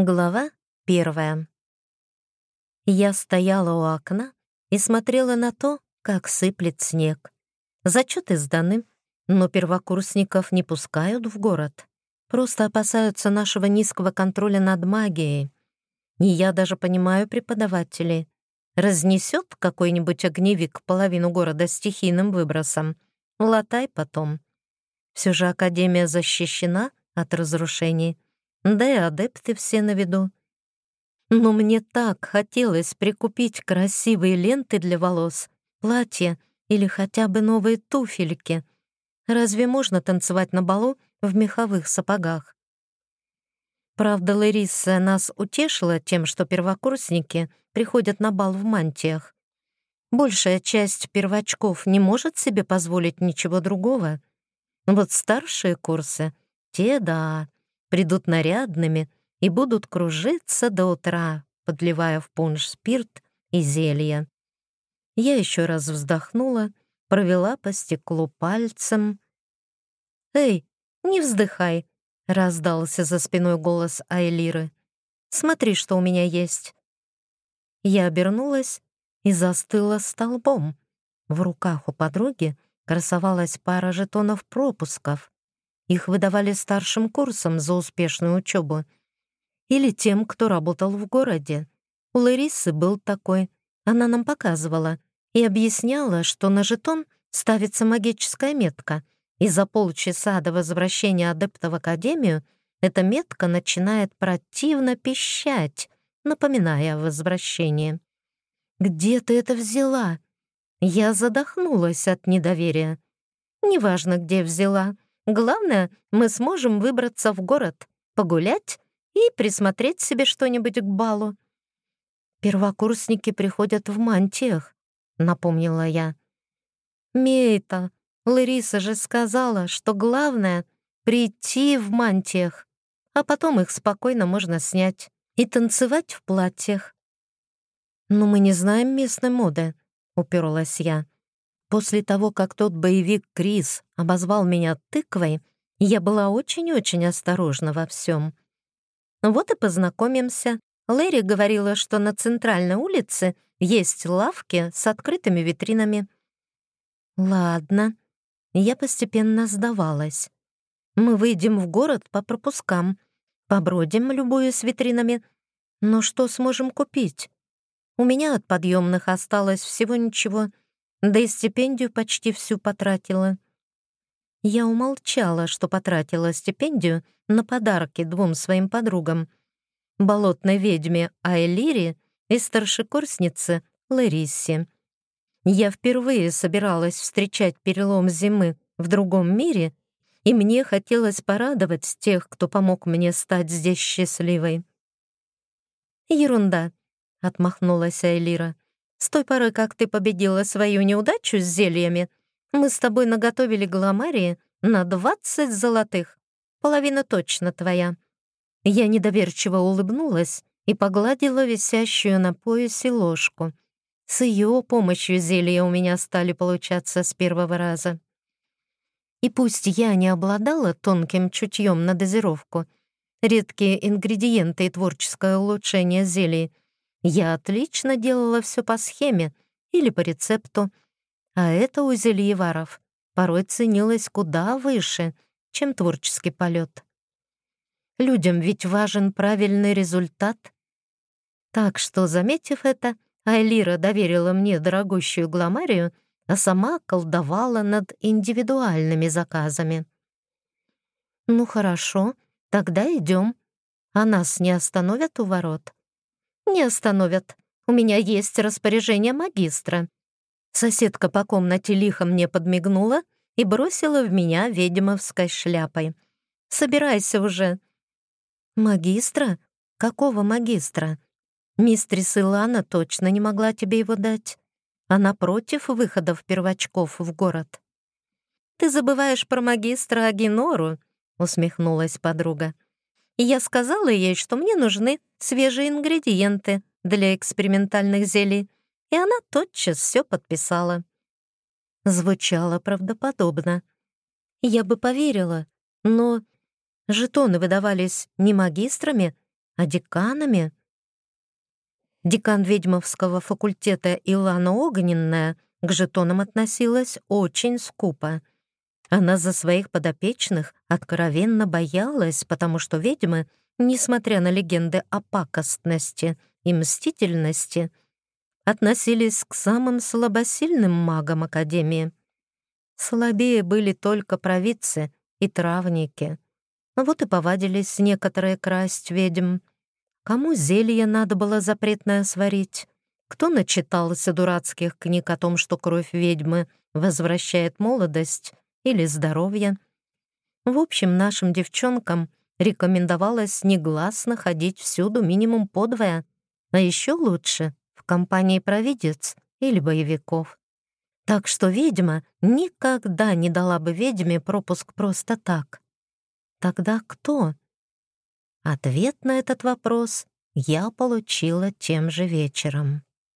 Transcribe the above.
Глава первая. Я стояла у окна и смотрела на то, как сыплет снег. Зачеты сданы, но первокурсников не пускают в город. Просто опасаются нашего низкого контроля над магией. И я даже понимаю преподавателей. Разнесет какой-нибудь огневик половину города стихийным выбросом. Латай потом. Все же Академия защищена от разрушений — да и адепты все на виду. Но мне так хотелось прикупить красивые ленты для волос, платье или хотя бы новые туфельки. Разве можно танцевать на балу в меховых сапогах? Правда, Лариса нас утешила тем, что первокурсники приходят на бал в мантиях. Большая часть первочков не может себе позволить ничего другого. Вот старшие курсы, те да, придут нарядными и будут кружиться до утра, подливая в пунш спирт и зелье. Я еще раз вздохнула, провела по стеклу пальцем. «Эй, не вздыхай!» — раздался за спиной голос Айлиры. «Смотри, что у меня есть!» Я обернулась и застыла столбом. В руках у подруги красовалась пара жетонов пропусков. Их выдавали старшим курсом за успешную учебу. Или тем, кто работал в городе. У Ларисы был такой. Она нам показывала и объясняла, что на жетон ставится магическая метка, и за полчаса до возвращения адепта в академию эта метка начинает противно пищать, напоминая о возвращении. «Где ты это взяла?» Я задохнулась от недоверия. «Неважно, где взяла. Главное, мы сможем выбраться в город, погулять и присмотреть себе что-нибудь к балу. «Первокурсники приходят в мантиях», — напомнила я. «Мейта, Лариса же сказала, что главное — прийти в мантиях, а потом их спокойно можно снять и танцевать в платьях». «Но мы не знаем местной моды», — уперлась я. После того, как тот боевик Крис обозвал меня тыквой, я была очень-очень осторожна во всем. Вот и познакомимся. Лэри говорила, что на центральной улице есть лавки с открытыми витринами. Ладно, я постепенно сдавалась. Мы выйдем в город по пропускам, побродим, любую с витринами. Но что сможем купить? У меня от подъемных осталось всего ничего — да и стипендию почти всю потратила. Я умолчала, что потратила стипендию на подарки двум своим подругам — болотной ведьме Айлире и старшекурснице Ларисе. Я впервые собиралась встречать перелом зимы в другом мире, и мне хотелось порадовать тех, кто помог мне стать здесь счастливой. «Ерунда», — отмахнулась Айлира. С той поры, как ты победила свою неудачу с зельями, мы с тобой наготовили гламарии на двадцать золотых. Половина точно твоя». Я недоверчиво улыбнулась и погладила висящую на поясе ложку. С ее помощью зелья у меня стали получаться с первого раза. И пусть я не обладала тонким чутьем на дозировку, редкие ингредиенты и творческое улучшение зелий — я отлично делала все по схеме или по рецепту, а это у зельеваров порой ценилось куда выше, чем творческий полет. Людям ведь важен правильный результат. Так что, заметив это, Айлира доверила мне дорогущую гламарию, а сама колдовала над индивидуальными заказами. «Ну хорошо, тогда идем. А нас не остановят у ворот?» «Не остановят. У меня есть распоряжение магистра». Соседка по комнате лихо мне подмигнула и бросила в меня ведьмовской шляпой. «Собирайся уже». «Магистра? Какого магистра?» «Мистрис Илана точно не могла тебе его дать. Она против выходов первочков в город». «Ты забываешь про магистра Агинору», — усмехнулась подруга. «Я сказала ей, что мне нужны свежие ингредиенты для экспериментальных зелий, и она тотчас все подписала. Звучало правдоподобно. Я бы поверила, но жетоны выдавались не магистрами, а деканами. Декан ведьмовского факультета Илана Огненная к жетонам относилась очень скупо. Она за своих подопечных откровенно боялась, потому что ведьмы, несмотря на легенды о пакостности и мстительности, относились к самым слабосильным магам Академии. Слабее были только провидцы и травники. Вот и повадились некоторые красть ведьм. Кому зелье надо было запретное сварить? Кто начитался дурацких книг о том, что кровь ведьмы возвращает молодость или здоровье? В общем, нашим девчонкам рекомендовалось негласно ходить всюду минимум подвое, а еще лучше в компании провидец или боевиков. Так что ведьма никогда не дала бы ведьме пропуск просто так. Тогда кто? Ответ на этот вопрос я получила тем же вечером.